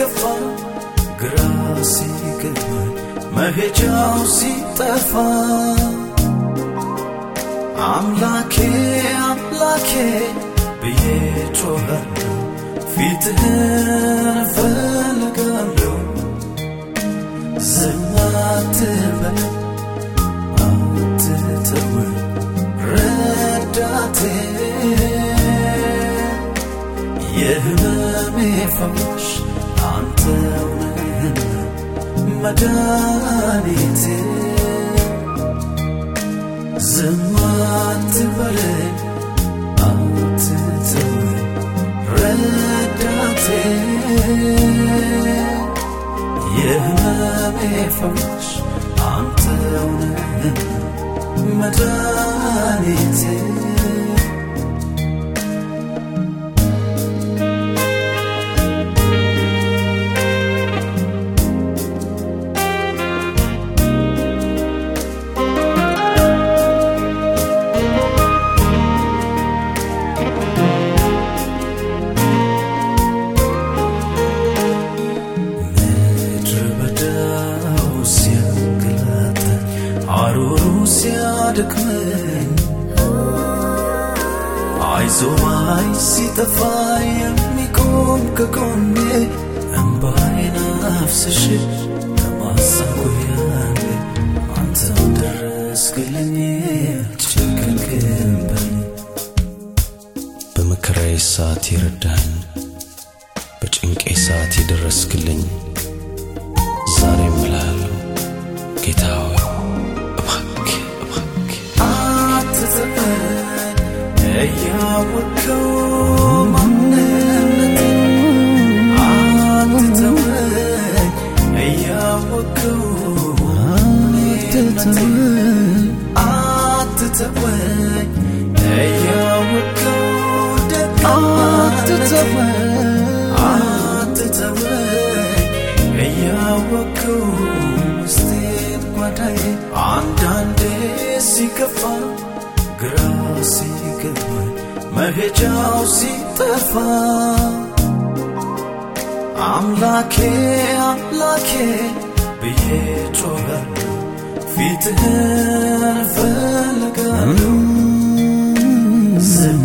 ከፋ ግራ ሲገባ መሄጃው ሲጠፋ። አምላኬ አምላኬ ብዬ ጮኸለሁ ፊትህን እፈልጋለሁ። ዝም አትበል ረዳቴ የህመሜ ፈውስ መድኃኒቴ ዝም አትበለኝ አትተወኝ ረዳቴ የህመሜ ሲያደክመኝ አይዞ ባይ ሲጠፋ የሚቆም ከጎኔ እምባዬን አፍስሼ ከማሳቆያኔ አንተም ደረስክልኝ ጨከንክብኝ በመከራዬ ሰዓት የረዳኸኝ በጭንቄ ሰዓት የደረስክልኝ ዛሬ አትተወኝ ውስጤን ጓዳዬ አንዳንዴ ሲከፋ ግራ ሲገባኝ መሄጃው ሲጠፋ አምላኬ አምላኬ ብዬ ጮኻለሁ ፊትህን እፈልጋለሁ ዝም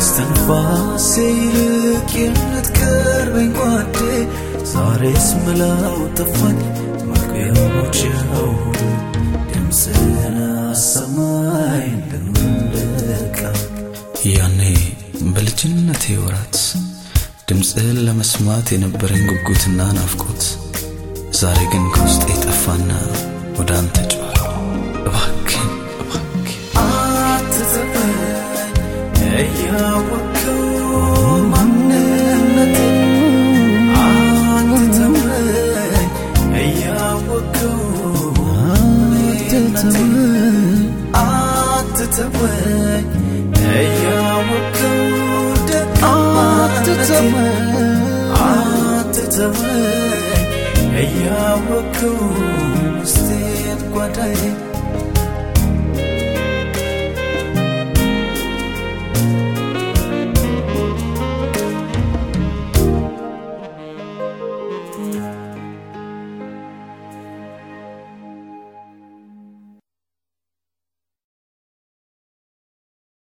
ከእስትንፋሴ ይልቅ የምትቀርበኝ ጓዴ፣ ዛሬስ መላው ጠፋኝ መግቢያዎችው ድምፅህን አሰማኝ ልንደቃ ያኔ በልጅነቴ ወራት ድምፅህን ለመስማት የነበረኝ ጉጉትና ናፍቆት ዛሬ ግን ከውስጤ ጠፋና ወደ አንተ አትተወኝ እያወቅኸው ደግነቴን አትተወኝ ውስጤን ጓዳዬ